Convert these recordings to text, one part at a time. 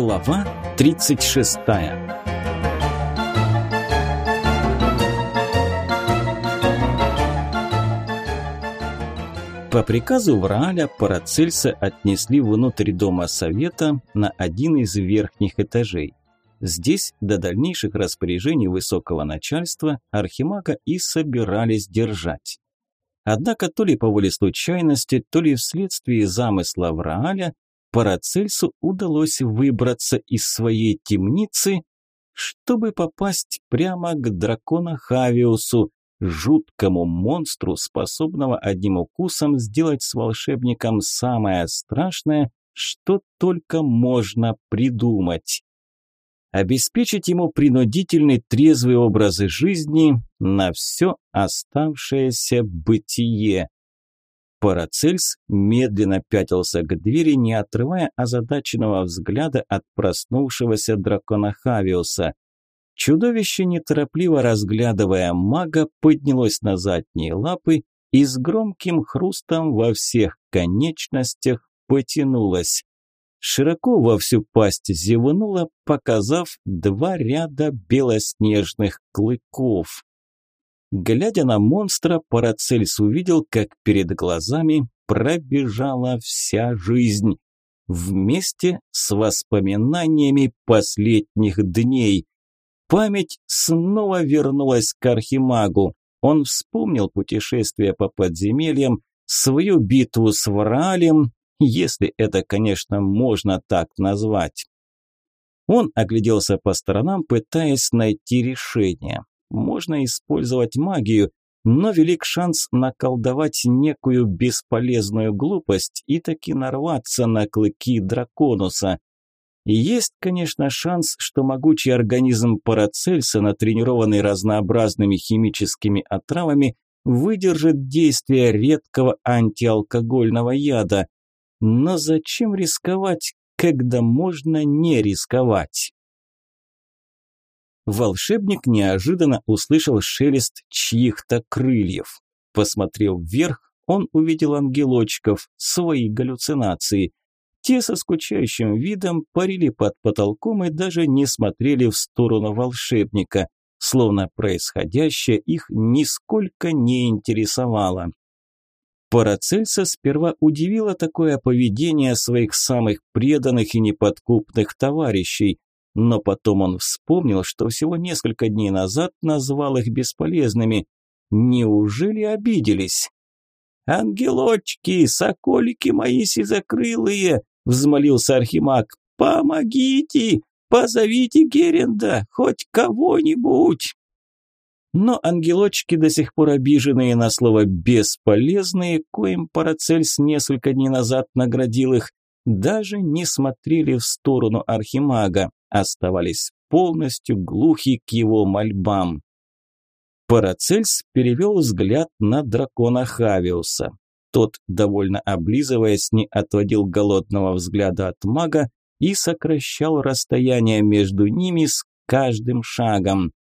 Глава 36 По приказу Врааля Парацельса отнесли внутрь дома совета на один из верхних этажей. Здесь до дальнейших распоряжений высокого начальства Архимага и собирались держать. Однако то ли по воле случайности, то ли вследствие замысла Врааля, Парацельсу удалось выбраться из своей темницы, чтобы попасть прямо к дракона Хавиусу, жуткому монстру, способного одним укусом сделать с волшебником самое страшное, что только можно придумать. Обеспечить ему принудительный трезвый образ жизни на все оставшееся бытие. Парацельс медленно пятился к двери, не отрывая озадаченного взгляда от проснувшегося дракона Хавиуса. Чудовище, неторопливо разглядывая мага, поднялось на задние лапы и с громким хрустом во всех конечностях потянулось. Широко во всю пасть зевнула, показав два ряда белоснежных клыков. Глядя на монстра, Парацельс увидел, как перед глазами пробежала вся жизнь. Вместе с воспоминаниями последних дней. Память снова вернулась к Архимагу. Он вспомнил путешествие по подземельям, свою битву с Враалем, если это, конечно, можно так назвать. Он огляделся по сторонам, пытаясь найти решение. Можно использовать магию, но велик шанс наколдовать некую бесполезную глупость и таки нарваться на клыки драконуса. Есть, конечно, шанс, что могучий организм Парацельса, натренированный разнообразными химическими отравами, выдержит действие редкого антиалкогольного яда. Но зачем рисковать, когда можно не рисковать? Волшебник неожиданно услышал шелест чьих-то крыльев. Посмотрев вверх, он увидел ангелочков, свои галлюцинации. Те со скучающим видом парили под потолком и даже не смотрели в сторону волшебника, словно происходящее их нисколько не интересовало. Парацельса сперва удивило такое поведение своих самых преданных и неподкупных товарищей, но потом он вспомнил, что всего несколько дней назад назвал их бесполезными. Неужели обиделись? «Ангелочки, соколики мои сизокрылые!» – взмолился Архимаг. «Помогите! Позовите Геренда, хоть кого-нибудь!» Но ангелочки, до сих пор обиженные на слово «бесполезные», коим Парацельс несколько дней назад наградил их, даже не смотрели в сторону Архимага, оставались полностью глухи к его мольбам. Парацельс перевел взгляд на дракона Хавиуса. Тот, довольно облизываясь, не отводил голодного взгляда от мага и сокращал расстояние между ними с каждым шагом.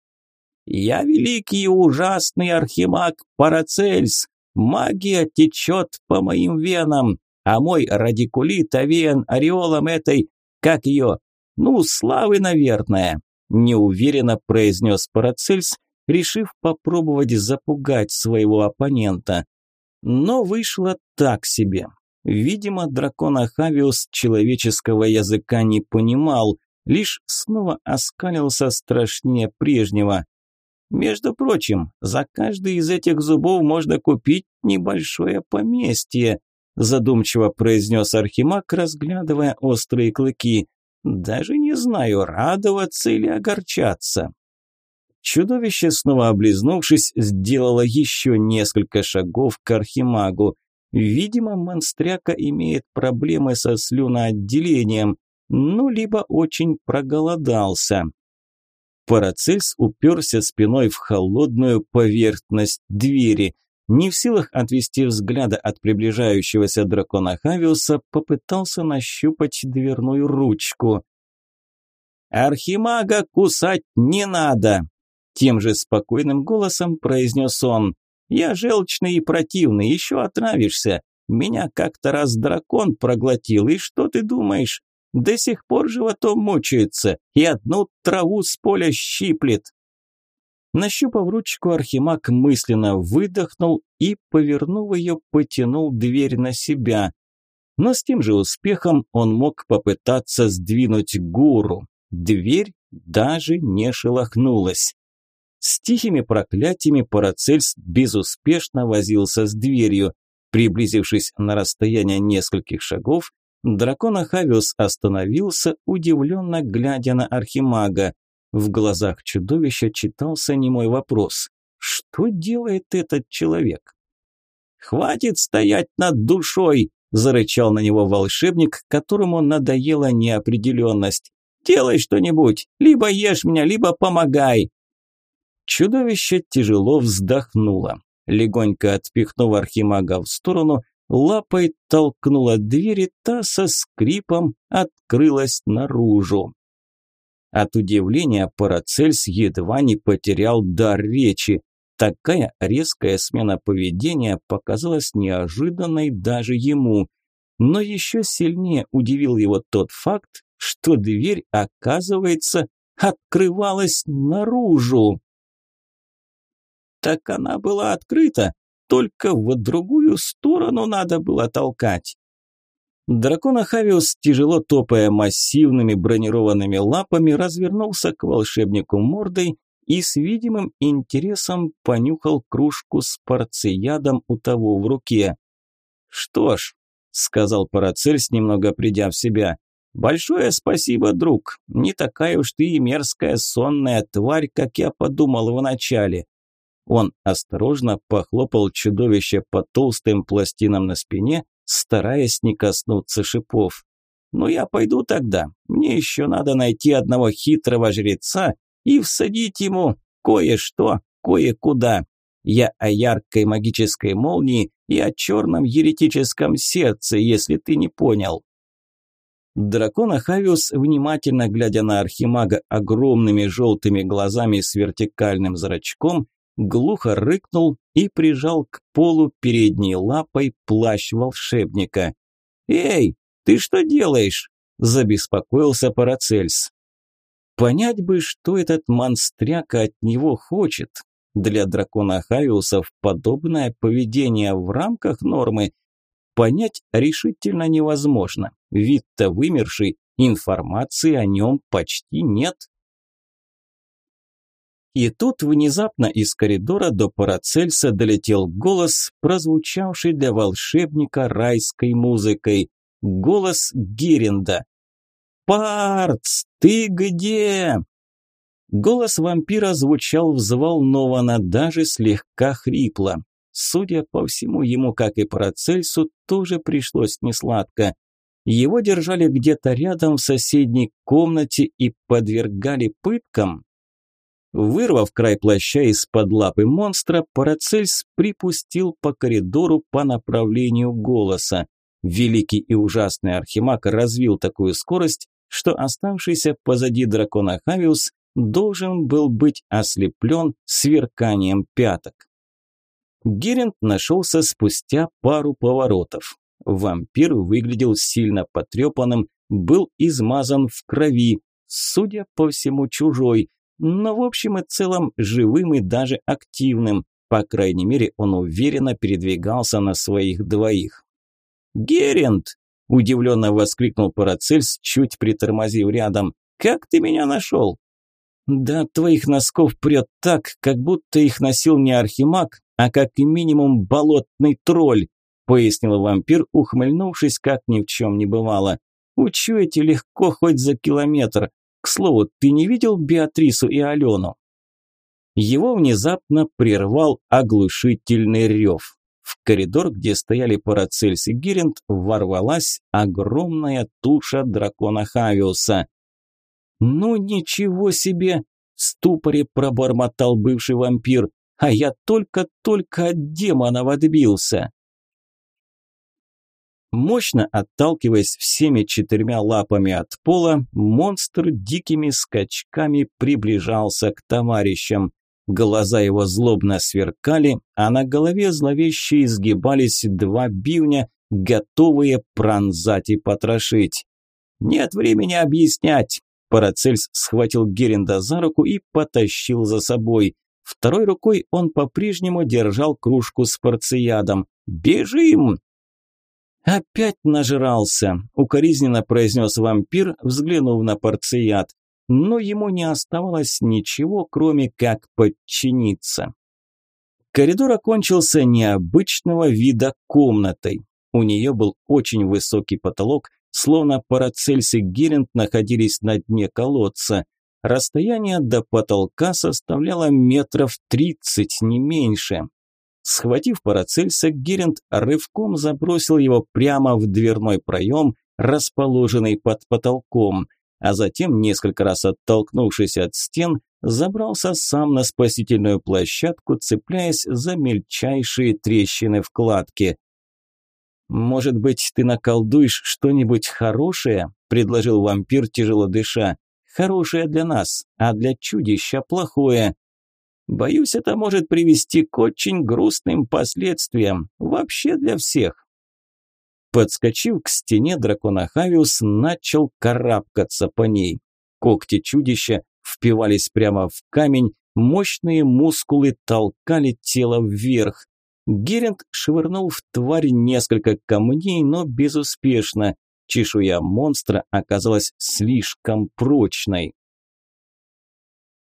Я великий и ужасный архимаг Парацельс. Магия течет по моим венам, а мой радикулит овеян ореолом этой, как ее, ну, славы, наверное, неуверенно произнес Парацельс, решив попробовать запугать своего оппонента. Но вышло так себе. Видимо, дракон Ахавиус человеческого языка не понимал, лишь снова оскалился страшнее прежнего. Между прочим, за каждый из этих зубов можно купить небольшое поместье, задумчиво произнес Архимаг, разглядывая острые клыки. Даже не знаю, радоваться или огорчаться. Чудовище, снова облизнувшись, сделало еще несколько шагов к Архимагу. Видимо, монстряка имеет проблемы со слюноотделением, ну, либо очень проголодался. Парацельс уперся спиной в холодную поверхность двери. Не в силах отвести взгляда от приближающегося дракона Хавиуса, попытался нащупать дверную ручку. «Архимага кусать не надо!» Тем же спокойным голосом произнес он. «Я желчный и противный, еще отравишься. Меня как-то раз дракон проглотил, и что ты думаешь? До сих пор животом мучается и одну траву с поля щиплет. Нащупав ручку, Архимаг мысленно выдохнул и, повернув ее, потянул дверь на себя. Но с тем же успехом он мог попытаться сдвинуть гуру. Дверь даже не шелохнулась. С тихими проклятиями Парацельс безуспешно возился с дверью. Приблизившись на расстояние нескольких шагов, дракон Ахавиус остановился, удивленно глядя на Архимага. В глазах чудовища читался немой вопрос. Что делает этот человек? «Хватит стоять над душой!» – зарычал на него волшебник, которому надоела неопределенность. «Делай что-нибудь! Либо ешь меня, либо помогай!» Чудовище тяжело вздохнуло. Легонько отпихнув архимага в сторону, лапой толкнула дверь, и та со скрипом открылась наружу. От удивления Парацельс едва не потерял дар речи. Такая резкая смена поведения показалась неожиданной даже ему. Но еще сильнее удивил его тот факт, что дверь, оказывается, открывалась наружу. Так она была открыта, только в другую сторону надо было толкать. Дракон Ахавиус, тяжело топая массивными бронированными лапами, развернулся к волшебнику мордой и с видимым интересом понюхал кружку с порциядом у того в руке. «Что ж», – сказал Парацельс, немного придя в себя, – «большое спасибо, друг. Не такая уж ты и мерзкая сонная тварь, как я подумал вначале». Он осторожно похлопал чудовище по толстым пластинам на спине стараясь не коснуться шипов. «Ну я пойду тогда. Мне еще надо найти одного хитрого жреца и всадить ему кое-что, кое-куда. Я о яркой магической молнии и о черном еретическом сердце, если ты не понял». Дракон Ахавиус, внимательно глядя на Архимага огромными желтыми глазами с вертикальным зрачком, глухо рыкнул и прижал к полу передней лапой плащ волшебника. «Эй, ты что делаешь?» – забеспокоился Парацельс. Понять бы, что этот монстряка от него хочет. Для дракона Хавиусов подобное поведение в рамках нормы понять решительно невозможно. Вид-то вымерший, информации о нем почти нет. И тут внезапно из коридора до Парацельса долетел голос, прозвучавший для волшебника райской музыкой. Голос Геренда. «Парц, ты где?» Голос вампира звучал взволнованно, даже слегка хрипло. Судя по всему, ему, как и Парацельсу, тоже пришлось несладко. Его держали где-то рядом в соседней комнате и подвергали пыткам. Вырвав край плаща из-под лапы монстра, Парацельс припустил по коридору по направлению голоса. Великий и ужасный Архимаг развил такую скорость, что оставшийся позади дракона Хавиус должен был быть ослеплен сверканием пяток. Герент нашелся спустя пару поворотов. Вампир выглядел сильно потрепанным, был измазан в крови, судя по всему чужой, но в общем и целом живым и даже активным. По крайней мере, он уверенно передвигался на своих двоих. «Герент!» – удивленно воскликнул Парацельс, чуть притормозив рядом. «Как ты меня нашел?» «Да твоих носков прет так, как будто их носил не архимаг, а как минимум болотный тролль», – пояснил вампир, ухмыльнувшись, как ни в чем не бывало. «Учуете легко хоть за километр. К слову, ты не видел Беатрису и Алену?» Его внезапно прервал оглушительный рев. В коридор, где стояли Парацельс и Гиринд, ворвалась огромная туша дракона Хавиуса. «Ну ничего себе!» – в ступоре пробормотал бывший вампир. «А я только-только от демонов отбился!» Мощно отталкиваясь всеми четырьмя лапами от пола, монстр дикими скачками приближался к товарищам. Глаза его злобно сверкали, а на голове зловеще изгибались два бивня, готовые пронзать и потрошить. «Нет времени объяснять!» Парацельс схватил Геренда за руку и потащил за собой. Второй рукой он по-прежнему держал кружку с порциядом. «Бежим!» «Опять нажрался», – укоризненно произнес вампир, взглянув на порцияд. Но ему не оставалось ничего, кроме как подчиниться. Коридор окончился необычного вида комнатой. У нее был очень высокий потолок, словно Парацельс и Геринд находились на дне колодца. Расстояние до потолка составляло метров тридцать, не меньше. Схватив Парацельса, Геринд рывком забросил его прямо в дверной проем, расположенный под потолком, а затем, несколько раз оттолкнувшись от стен, забрался сам на спасительную площадку, цепляясь за мельчайшие трещины в кладке. «Может быть, ты наколдуешь что-нибудь хорошее?» – предложил вампир, тяжело дыша. «Хорошее для нас, а для чудища плохое. Боюсь, это может привести к очень грустным последствиям. Вообще для всех». Подскочив к стене, дракона Хавиус начал карабкаться по ней. Когти чудища впивались прямо в камень, мощные мускулы толкали тело вверх. Геринд швырнул в тварь несколько камней, но безуспешно. Чешуя монстра оказалась слишком прочной.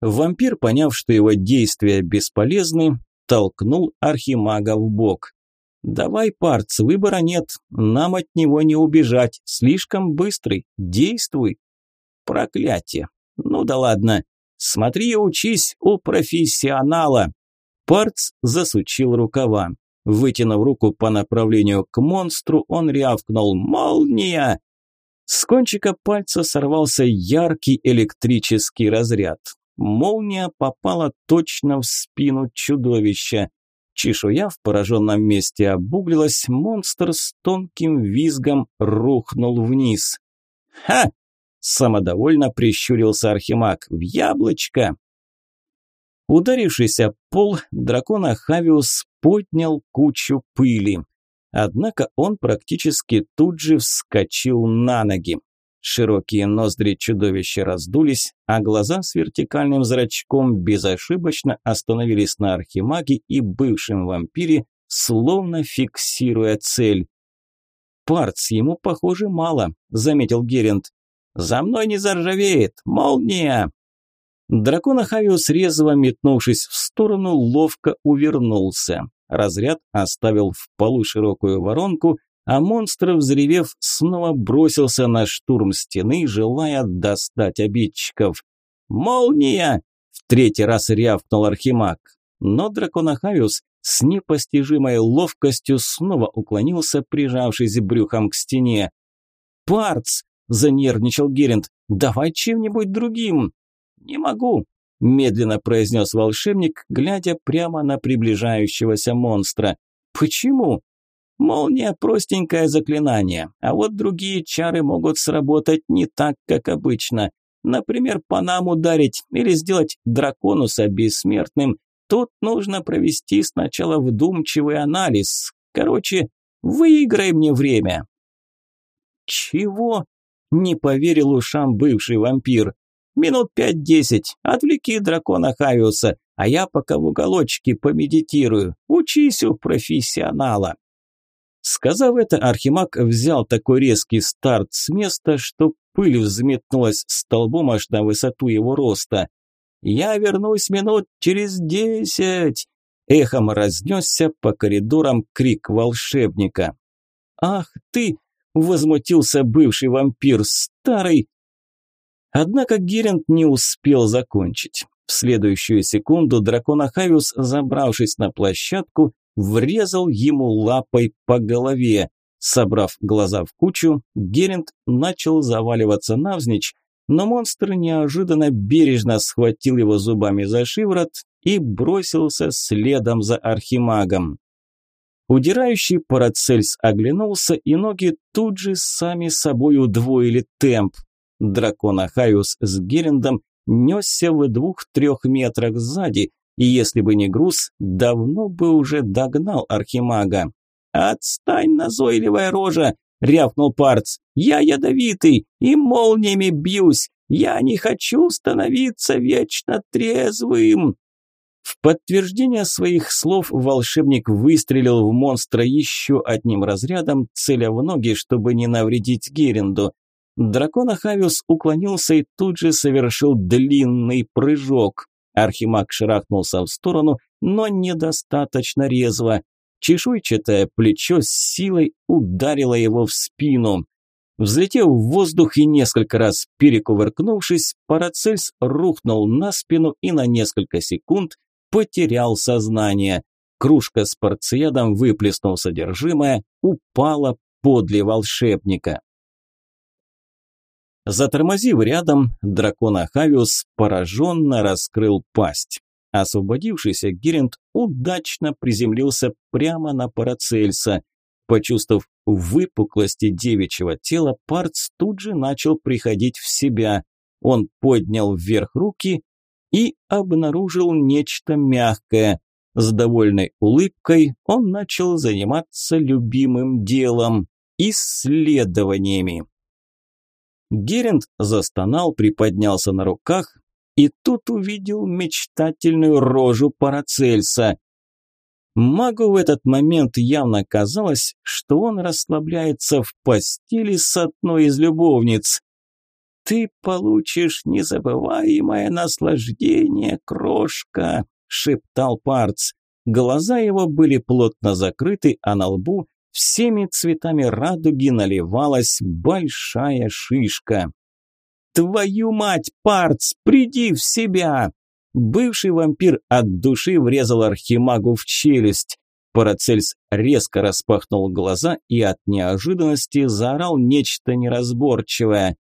Вампир, поняв, что его действия бесполезны, толкнул архимага в бок. «Давай, парц, выбора нет, нам от него не убежать, слишком быстрый, действуй». «Проклятие! Ну да ладно, смотри и учись у профессионала!» Парц засучил рукава. Вытянув руку по направлению к монстру, он рявкнул «Молния!». С кончика пальца сорвался яркий электрический разряд. Молния попала точно в спину чудовища. Чешуя в пораженном месте обуглилась, монстр с тонким визгом рухнул вниз. «Ха!» – самодовольно прищурился Архимаг. «В яблочко!» Ударившись об пол, дракона Хавиус поднял кучу пыли. Однако он практически тут же вскочил на ноги. Широкие ноздри чудовища раздулись, а глаза с вертикальным зрачком безошибочно остановились на архимаге и бывшем вампире, словно фиксируя цель. «Парц, ему, похоже, мало», – заметил Геринд. «За мной не заржавеет! Молния!» Дракон Ахавиус, резво метнувшись в сторону, ловко увернулся. Разряд оставил в полу широкую воронку, а монстр, взревев, снова бросился на штурм стены, желая достать обидчиков. «Молния!» – в третий раз рявкнул Архимаг. Но Драконахавиус с непостижимой ловкостью снова уклонился, прижавшись брюхом к стене. «Парц!» – занервничал Геринд. «Давай чем-нибудь другим!» «Не могу!» – медленно произнес волшебник, глядя прямо на приближающегося монстра. «Почему?» Молния – простенькое заклинание, а вот другие чары могут сработать не так, как обычно. Например, по нам ударить или сделать драконуса бессмертным. Тут нужно провести сначала вдумчивый анализ. Короче, выиграй мне время. Чего? Не поверил ушам бывший вампир. Минут пять-десять. Отвлеки дракона Хавиуса, а я пока в уголочке помедитирую. Учись у профессионала. Сказав это, Архимаг взял такой резкий старт с места, что пыль взметнулась столбом аж на высоту его роста. «Я вернусь минут через десять!» Эхом разнесся по коридорам крик волшебника. «Ах ты!» – возмутился бывший вампир, старый. Однако Геринд не успел закончить. В следующую секунду дракон Ахавиус, забравшись на площадку, врезал ему лапой по голове. Собрав глаза в кучу, Геринд начал заваливаться навзничь, но монстр неожиданно бережно схватил его зубами за шиворот и бросился следом за архимагом. Удирающий Парацельс оглянулся, и ноги тут же сами собой удвоили темп. Дракон Ахаюс с Герендом несся в двух-трех метрах сзади, и если бы не груз, давно бы уже догнал архимага. «Отстань, назойливая рожа! рявкнул Парц. «Я ядовитый и молниями бьюсь. Я не хочу становиться вечно трезвым!» В подтверждение своих слов волшебник выстрелил в монстра еще одним разрядом, целя в ноги, чтобы не навредить Геренду. Дракон Ахавиус уклонился и тут же совершил длинный прыжок. Архимаг шарахнулся в сторону, но недостаточно резво. Чешуйчатое плечо с силой ударило его в спину. Взлетев в воздух и несколько раз перекувыркнувшись, Парацельс рухнул на спину и на несколько секунд потерял сознание. Кружка с порциядом, выплеснув содержимое, упала подле волшебника. Затормозив рядом, дракон Ахавиус пораженно раскрыл пасть. Освободившийся Гиринд удачно приземлился прямо на Парацельса. Почувствовав выпуклости девичьего тела, Парц тут же начал приходить в себя. Он поднял вверх руки и обнаружил нечто мягкое. С довольной улыбкой он начал заниматься любимым делом – исследованиями. Геринд застонал, приподнялся на руках и тут увидел мечтательную рожу Парацельса. Магу в этот момент явно казалось, что он расслабляется в постели с одной из любовниц. «Ты получишь незабываемое наслаждение, крошка», – шептал Парц. Глаза его были плотно закрыты, а на лбу всеми цветами радуги наливалась большая шишка. «Твою мать, Парц, приди в себя!» Бывший вампир от души врезал архимагу в челюсть. Парацельс резко распахнул глаза и от неожиданности заорал нечто неразборчивое.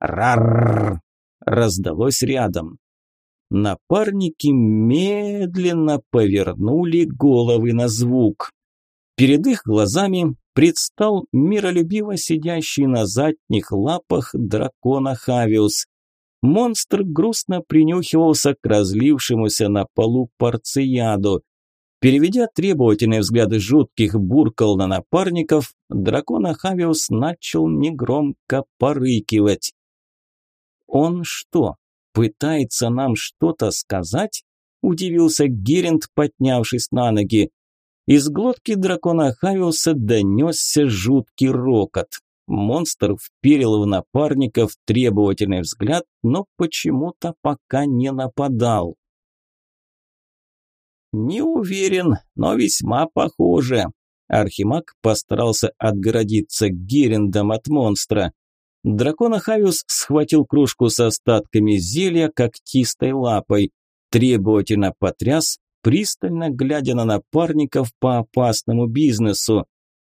«Рарррр!» раздалось рядом. Напарники медленно повернули головы на звук. Перед их глазами предстал миролюбиво сидящий на задних лапах дракона Хавиус. Монстр грустно принюхивался к разлившемуся на полу порцияду. Переведя требовательные взгляды жутких буркал на напарников, дракон Хавиус начал негромко порыкивать. «Он что, пытается нам что-то сказать?» – удивился Геринд, поднявшись на ноги. Из глотки дракона Хавиуса донесся жуткий рокот. Монстр вперил в напарников требовательный взгляд, но почему-то пока не нападал. «Не уверен, но весьма похоже». Архимаг постарался отгородиться Герендом от монстра. Дракон Хавиус схватил кружку с остатками зелья когтистой лапой, требовательно потряс, пристально глядя на напарников по опасному бизнесу.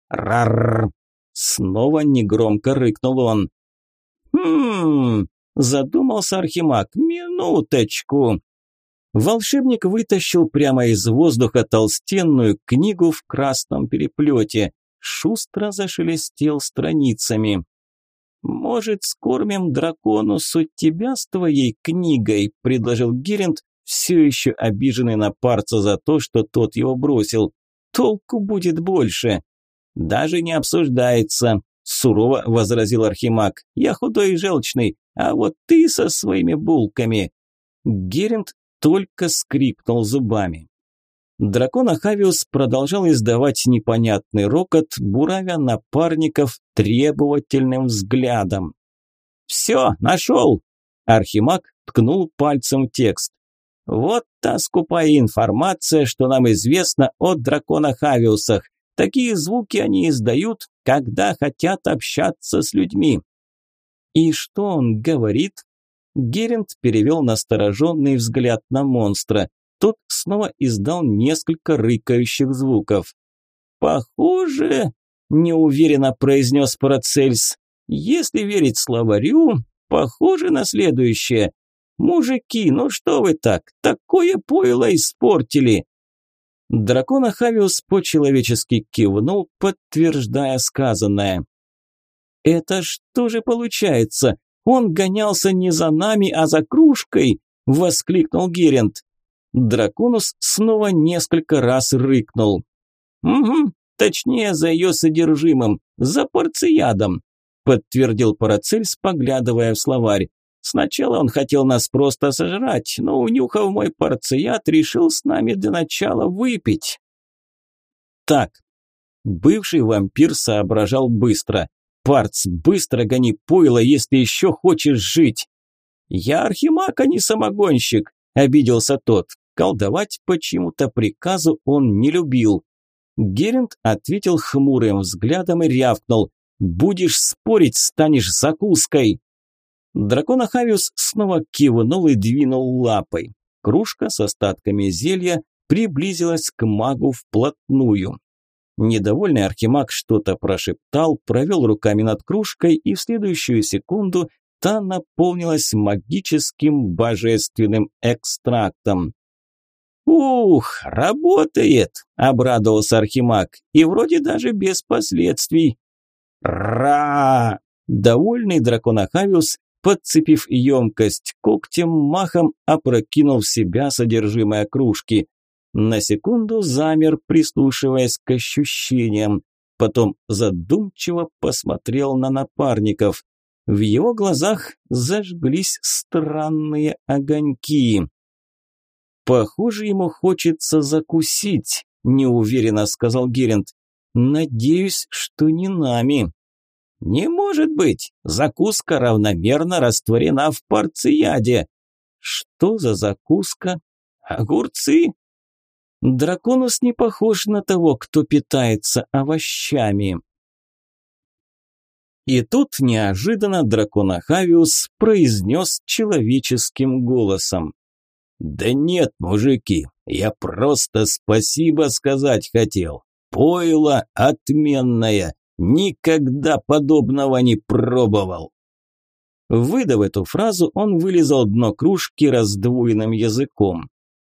«Раррр!» Снова негромко рыкнул он. «Хм...» – задумался Архимаг. «Минуточку!» Волшебник вытащил прямо из воздуха толстенную книгу в красном переплете. Шустро зашелестел страницами. «Может, скормим дракону суть тебя с твоей книгой?» – предложил Геринд, все еще обиженный на парца за то, что тот его бросил. Толку будет больше. Даже не обсуждается, сурово возразил Архимаг. Я худой и желчный, а вот ты со своими булками. Геринд только скрипнул зубами. Дракон Ахавиус продолжал издавать непонятный рокот, буравя напарников требовательным взглядом. «Все, нашел!» Архимаг ткнул пальцем текст. Вот та скупая информация, что нам известно о драконах-авиусах. Такие звуки они издают, когда хотят общаться с людьми. И что он говорит? Геринд перевел настороженный взгляд на монстра. Тот снова издал несколько рыкающих звуков. «Похоже», – неуверенно произнес Парацельс, – «если верить словарю, похоже на следующее. «Мужики, ну что вы так? Такое пойло испортили!» Дракон Ахавиус по-человечески кивнул, подтверждая сказанное. «Это что же получается? Он гонялся не за нами, а за кружкой!» – воскликнул Герент. Драконус снова несколько раз рыкнул. «Угу, точнее за ее содержимым, за порциядом, подтвердил Парацельс, поглядывая в словарь. Сначала он хотел нас просто сожрать, но, унюхав мой порцияд, решил с нами для начала выпить. Так, бывший вампир соображал быстро. Парц, быстро гони пойло, если еще хочешь жить. Я архимаг, а не самогонщик, обиделся тот. Колдовать почему-то приказу он не любил. Геринд ответил хмурым взглядом и рявкнул. «Будешь спорить, станешь закуской!» Дракон Ахавиус снова кивнул и двинул лапой. Кружка с остатками зелья приблизилась к магу вплотную. Недовольный архимаг что-то прошептал, провел руками над кружкой, и в следующую секунду та наполнилась магическим божественным экстрактом. «Ух, работает!» – обрадовался Архимаг. «И вроде даже без последствий». «Ра!» Довольный дракон Ахавиус подцепив емкость когтем, махом опрокинул в себя содержимое кружки. На секунду замер, прислушиваясь к ощущениям. Потом задумчиво посмотрел на напарников. В его глазах зажглись странные огоньки. «Похоже, ему хочется закусить», – неуверенно сказал Геринд. «Надеюсь, что не нами». «Не может быть! Закуска равномерно растворена в порцияде!» «Что за закуска?» «Огурцы!» Драконус не похож на того, кто питается овощами. И тут неожиданно дракон Ахавиус произнес человеческим голосом. «Да нет, мужики, я просто спасибо сказать хотел. Пойло отменное, Никогда подобного не пробовал. Выдав эту фразу, он вылезал дно кружки раздвоенным языком.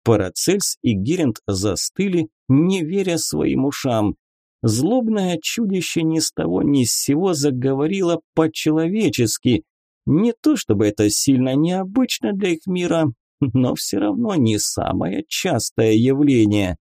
Парацельс и Геринд застыли, не веря своим ушам. Злобное чудище ни с того ни с сего заговорило по-человечески. Не то чтобы это сильно необычно для их мира, но все равно не самое частое явление.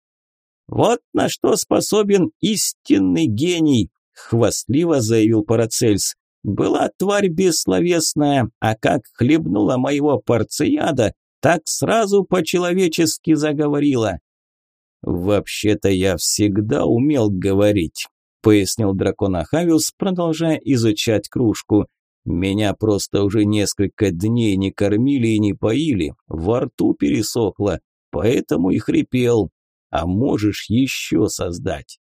Вот на что способен истинный гений, хвастливо заявил Парацельс. «Была тварь бессловесная, а как хлебнула моего порцияда, так сразу по-человечески заговорила». «Вообще-то я всегда умел говорить», – пояснил дракон Ахавиус, продолжая изучать кружку. «Меня просто уже несколько дней не кормили и не поили, во рту пересохло, поэтому и хрипел. А можешь еще создать?»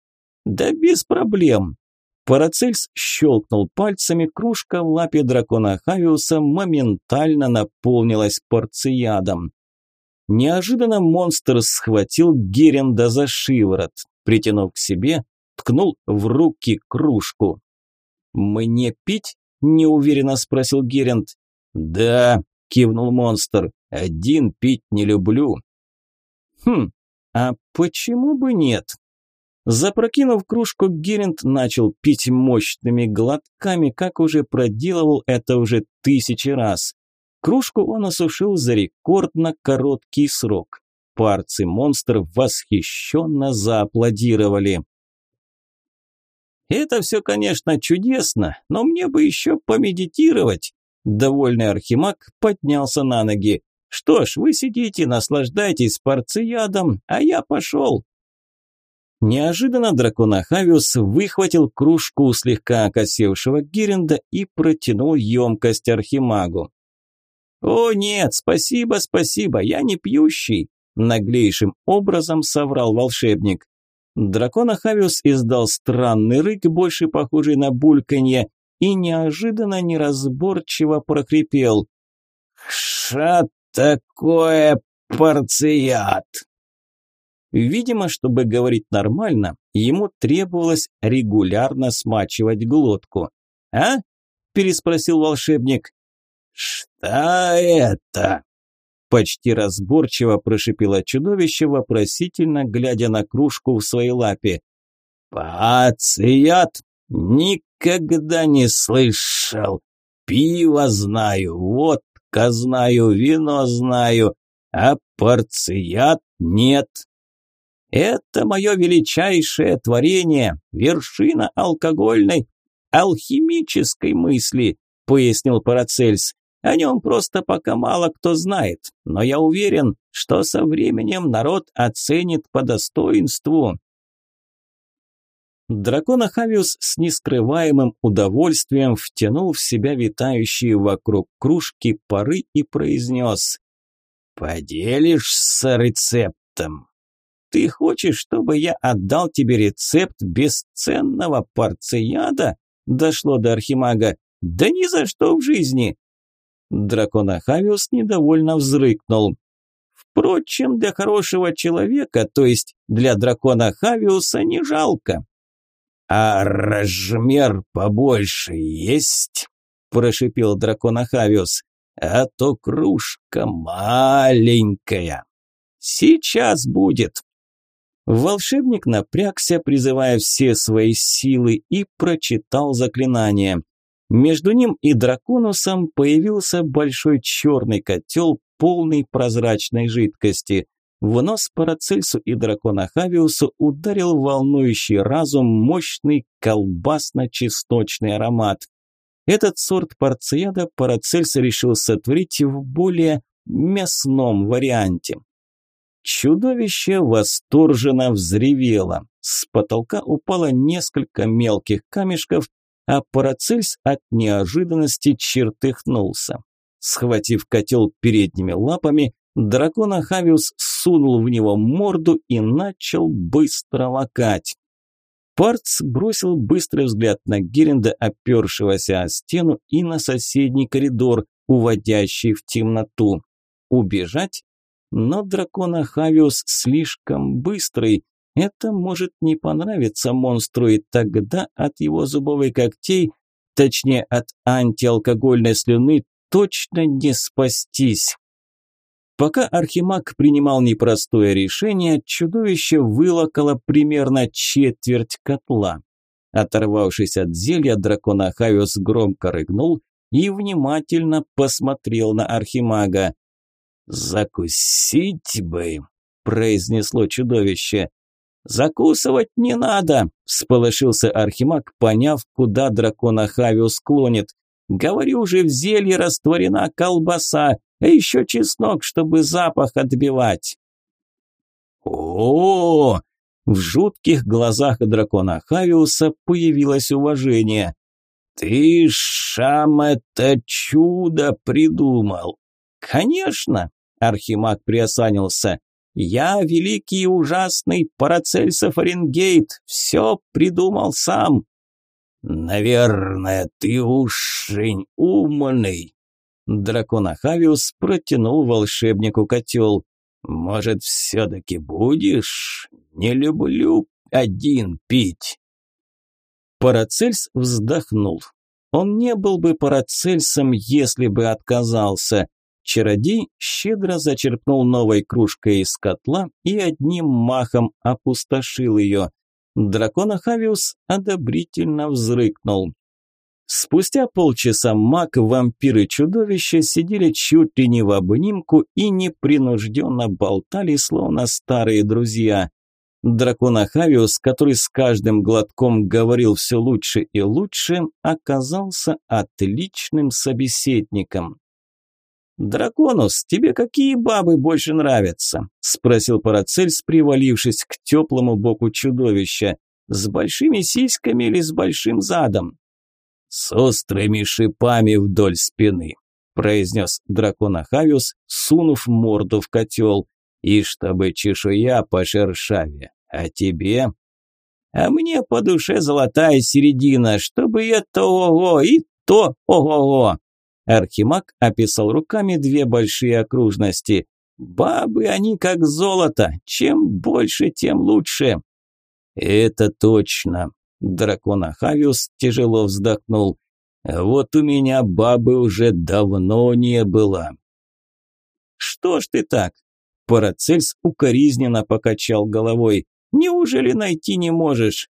«Да без проблем», Парацельс щелкнул пальцами, кружка в лапе дракона Хавиуса моментально наполнилась порциядом. Неожиданно монстр схватил Геренда за шиворот, притянув к себе, ткнул в руки кружку. «Мне пить?» – неуверенно спросил Геренд. «Да», – кивнул монстр, – «один пить не люблю». «Хм, а почему бы нет?» Запрокинув кружку, Геринд начал пить мощными глотками, как уже проделывал это уже тысячи раз. Кружку он осушил за рекордно короткий срок. Парцы монстр восхищенно зааплодировали. «Это все, конечно, чудесно, но мне бы еще помедитировать!» Довольный архимаг поднялся на ноги. «Что ж, вы сидите, наслаждайтесь парциядом, а я пошел. Неожиданно дракон Ахавиус выхватил кружку у слегка окосевшего Гиренда и протянул емкость архимагу. «О нет, спасибо, спасибо, я не пьющий», – наглейшим образом соврал волшебник. Дракон Ахавиус издал странный рык, больше похожий на бульканье, и неожиданно неразборчиво прокрепел. «Ша такое порцият!» Видимо, чтобы говорить нормально, ему требовалось регулярно смачивать глотку. «А?» – переспросил волшебник. «Что это?» Почти разборчиво прошипело чудовище, вопросительно глядя на кружку в своей лапе. «Пацият? Никогда не слышал. Пиво знаю, водка знаю, вино знаю, а порцият нет». Это мое величайшее творение, вершина алкогольной, алхимической мысли, пояснил Парацельс. О нем просто пока мало кто знает, но я уверен, что со временем народ оценит по достоинству. Дракон Ахавиус с нескрываемым удовольствием втянул в себя витающие вокруг кружки пары и произнес «Поделишься рецептом?» «Ты хочешь, чтобы я отдал тебе рецепт бесценного парцияда?» Дошло до архимага. «Да ни за что в жизни!» Дракон Ахавиус недовольно взрыкнул. Впрочем, для хорошего человека, то есть для дракона Хавиуса, не жалко. «А размер побольше есть?» – прошипел дракон Ахавиус. «А то кружка маленькая. Сейчас будет». Волшебник напрягся, призывая все свои силы, и прочитал заклинание. Между ним и драконусом появился большой черный котел, полный прозрачной жидкости. В нос Парацельсу и дракона Хавиусу ударил волнующий разум мощный колбасно-чесночный аромат. Этот сорт парцияда Парацельс решил сотворить в более мясном варианте. Чудовище восторженно взревело. С потолка упало несколько мелких камешков, а Парацельс от неожиданности чертыхнулся. Схватив котел передними лапами, дракон Ахавиус сунул в него морду и начал быстро лакать. Парц бросил быстрый взгляд на Геренда, опершегося о стену, и на соседний коридор, уводящий в темноту. Убежать? Но дракон Ахавиус слишком быстрый, это может не понравиться монстру, и тогда от его зубовых когтей, точнее от антиалкогольной слюны, точно не спастись. Пока Архимаг принимал непростое решение, чудовище вылокало примерно четверть котла. Оторвавшись от зелья, дракон Ахавиус громко рыгнул и внимательно посмотрел на Архимага. «Закусить бы!» – произнесло чудовище. «Закусывать не надо!» – всполошился Архимаг, поняв, куда дракона Хавиус клонит. «Говорю же, в зелье растворена колбаса, а еще чеснок, чтобы запах отбивать!» о, -о, -о В жутких глазах дракона Хавиуса появилось уважение. «Ты, Шам, это чудо придумал!» «Конечно!» – Архимаг приосанился. Я, великий и ужасный Парацельсов Оренгейт, все придумал сам. Наверное, ты ушень умный. Дракон Ахавиус протянул волшебнику котел. Может, все-таки будешь? Не люблю один пить. Парацельс вздохнул. Он не был бы Парацельсом, если бы отказался. Чародей щедро зачерпнул новой кружкой из котла и одним махом опустошил ее. Дракон Ахавиус одобрительно взрыкнул. Спустя полчаса маг, вампир и чудовище сидели чуть ли не в обнимку и непринужденно болтали, словно старые друзья. Дракон Ахавиус, который с каждым глотком говорил все лучше и лучше, оказался отличным собеседником. «Драконус, тебе какие бабы больше нравятся?» – спросил Парацельс, привалившись к теплому боку чудовища. «С большими сиськами или с большим задом?» «С острыми шипами вдоль спины», – произнес дракон Ахавиус, сунув морду в котел. «И чтобы чешуя пошершавее. А тебе?» «А мне по душе золотая середина, чтобы это ого и то ого-го!» Архимаг описал руками две большие окружности. «Бабы, они как золото. Чем больше, тем лучше». «Это точно». Дракон Ахавиус тяжело вздохнул. «Вот у меня бабы уже давно не было». «Что ж ты так?» Парацельс укоризненно покачал головой. «Неужели найти не можешь?»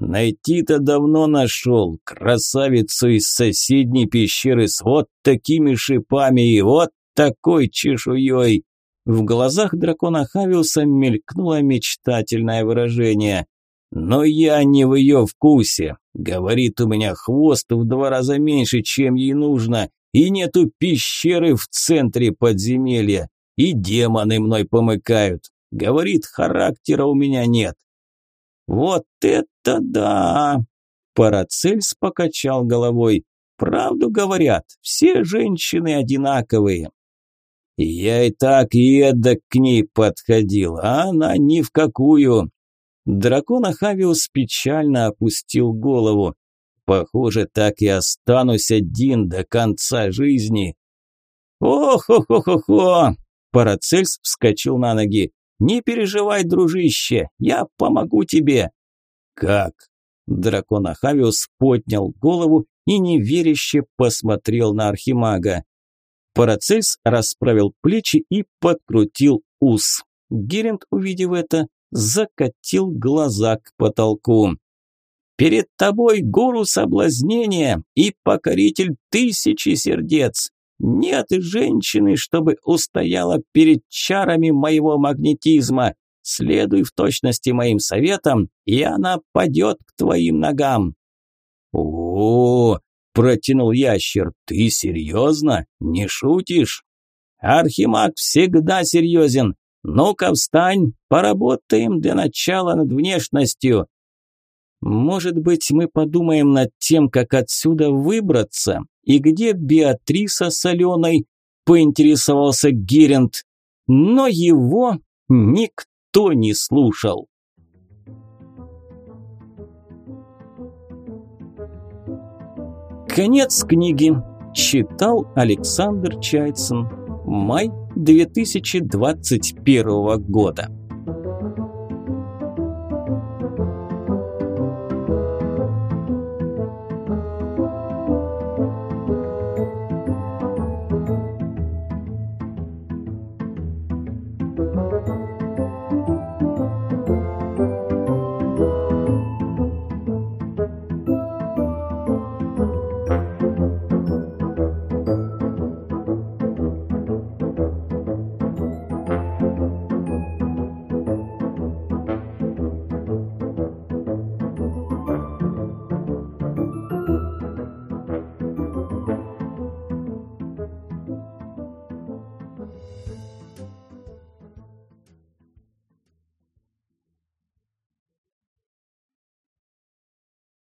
Найти-то давно нашел. Красавицу из соседней пещеры с вот такими шипами и вот такой чешуей. В глазах дракона Хавиуса мелькнуло мечтательное выражение. «Но я не в ее вкусе. Говорит, у меня хвост в два раза меньше, чем ей нужно, и нету пещеры в центре подземелья, и демоны мной помыкают. Говорит, характера у меня нет». «Вот это да!» Парацельс покачал головой. «Правду говорят, все женщины одинаковые». Я и так эдак к ней подходил, а она ни в какую. Дракон Ахавиус печально опустил голову. Похоже, так и останусь один до конца жизни. Ох-хо-хо-хо-хо! Парацельс вскочил на ноги. Не переживай, дружище, я помогу тебе. Как? Дракон Ахавиус поднял голову и неверяще посмотрел на Архимага. Парацельс расправил плечи и подкрутил ус. Геринд, увидев это, закатил глаза к потолку. «Перед тобой гуру соблазнения и покоритель тысячи сердец. Нет женщины, чтобы устояла перед чарами моего магнетизма. Следуй в точности моим советам, и она падет к твоим ногам». «О, протянул ящер. Ты серьезно? Не шутишь? Архимаг всегда серьезен. Ну-ка встань, поработаем для начала над внешностью. Может быть, мы подумаем над тем, как отсюда выбраться? И где Беатриса с Аленой? Поинтересовался Герент. Но его никто не слушал. Конец книги. Читал Александр Чайцин. Май 2021 года.